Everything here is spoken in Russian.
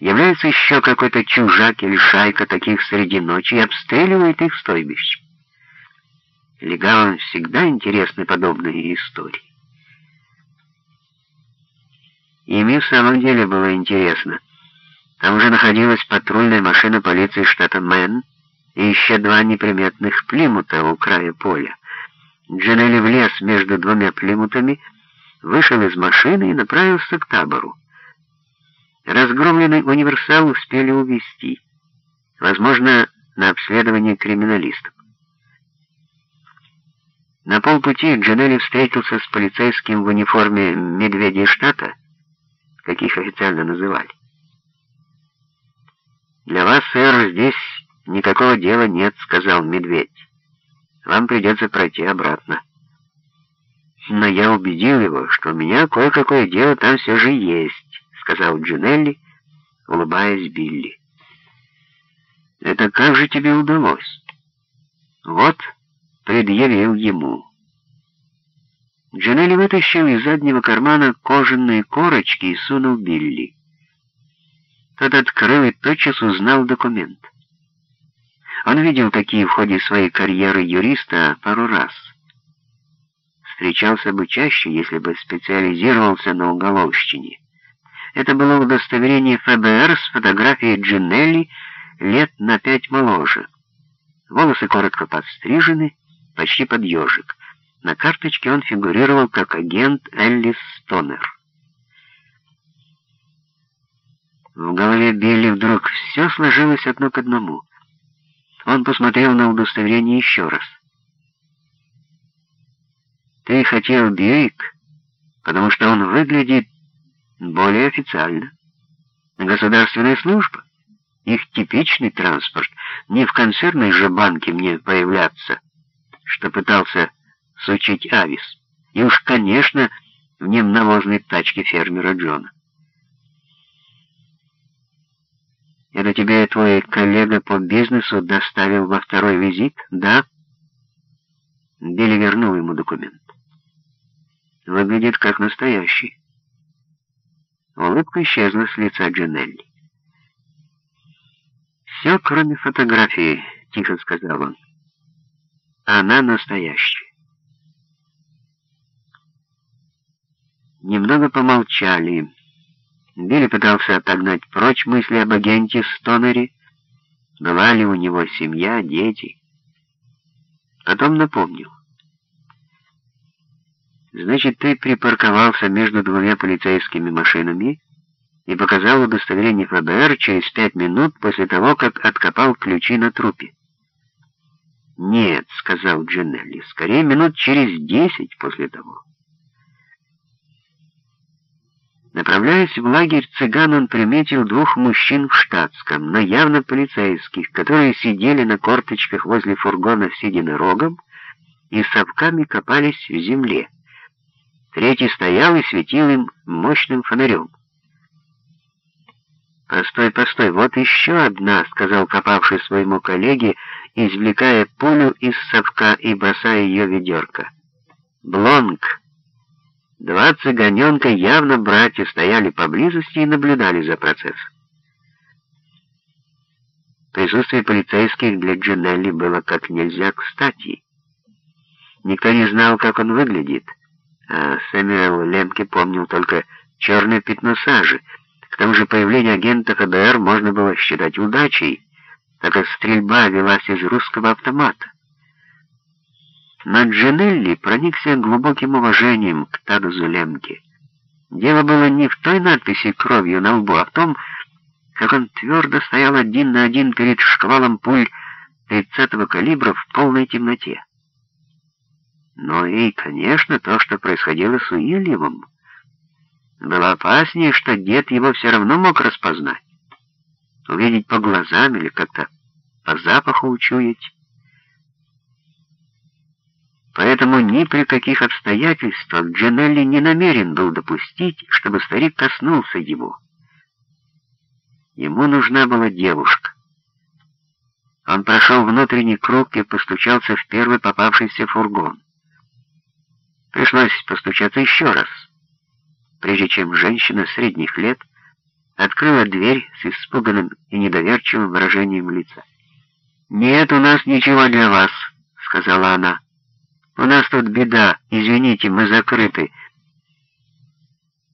Является еще какой-то чужак или шайка таких среди ночи и обстреливает их стойбищ. Легавым всегда интересны подобные истории. Ими в самом деле было интересно. Там уже находилась патрульная машина полиции штата Мэн и еще два неприметных плимута у края поля. Джанелли влез между двумя плимутами, вышел из машины и направился к табору. Разгромленный универсал успели увезти. Возможно, на обследование криминалистов. На полпути Джанелли встретился с полицейским в униформе медведей штата, как их официально называли. «Для вас, сэр, здесь никакого дела нет», — сказал медведь. «Вам придется пройти обратно». Но я убедил его, что у меня кое-какое дело там все же есть, сказал Джинелли, улыбаясь Билли. Это как же тебе удалось? Вот, предъявил ему. Джинелли вытащил из заднего кармана кожаные корочки и сунул Билли. Тот открыл и тотчас узнал документ. Он видел такие в ходе своей карьеры юриста пару раз — встречался бы чаще, если бы специализировался на уголовщине. Это было удостоверение ФБР с фотографией Джинелли лет на пять моложе. Волосы коротко подстрижены, почти под ежик. На карточке он фигурировал как агент Эллис Стонер. В голове Билли вдруг все сложилось одно к одному. Он посмотрел на удостоверение еще раз. Ты хотел Бьюик, потому что он выглядит более официально. Государственная служба, их типичный транспорт, не в концерной же банке мне появляться, что пытался сучить Авис, и уж, конечно, в немнавозной тачке фермера Джона. Это тебе твой коллега по бизнесу доставил во второй визит, да? Билли вернул ему документ выглядит как настоящий. Улыбка исчезла с лица Джанелли. «Все, кроме фотографии», — тихо сказал он. «Она настоящая». Немного помолчали. Билли пытался отогнать прочь мысли об агенте Стонере. Была ли у него семья, дети? Потом напомнил. Значит, ты припарковался между двумя полицейскими машинами и показал удостоверение ФБР через пять минут после того, как откопал ключи на трупе. «Нет», — сказал Джинелли, — «скорее минут через десять после того». Направляясь в лагерь цыган, он приметил двух мужчин в штатском, но явно полицейских, которые сидели на корточках возле фургона с единорогом и совками копались в земле. Третий стоял и светил им мощным фонарем. «Постой, постой, вот еще одна», — сказал копавший своему коллеге, извлекая пулю из совка и бросая ее ведерко. «Блонг». Два цыганенка, явно братья, стояли поблизости и наблюдали за процессом. Присутствие полицейских для Джинелли было как нельзя кстати. Никто не знал, как он выглядит а Сэмюэл Лемке помнил только черное пятно сажи. К тому же появление агента ФБР можно было считать удачей, так как стрельба велась из русского автомата. Но Джинелли проникся глубоким уважением к Тадузу Лемке. Дело было не в той надписи кровью на лбу, а в том, как он твердо стоял один на один перед шквалом пуль 30-го калибра в полной темноте. Но и, конечно, то, что происходило с Уильямом, было опаснее, что дед его все равно мог распознать, увидеть по глазам или как-то по запаху учуять. Поэтому ни при каких обстоятельствах Джанелли не намерен был допустить, чтобы старик коснулся его. Ему нужна была девушка. Он прошел внутренний круг и постучался в первый попавшийся фургон. Пришлось постучаться еще раз, прежде чем женщина средних лет открыла дверь с испуганным и недоверчивым выражением лица. «Нет у нас ничего для вас», — сказала она. «У нас тут беда, извините, мы закрыты.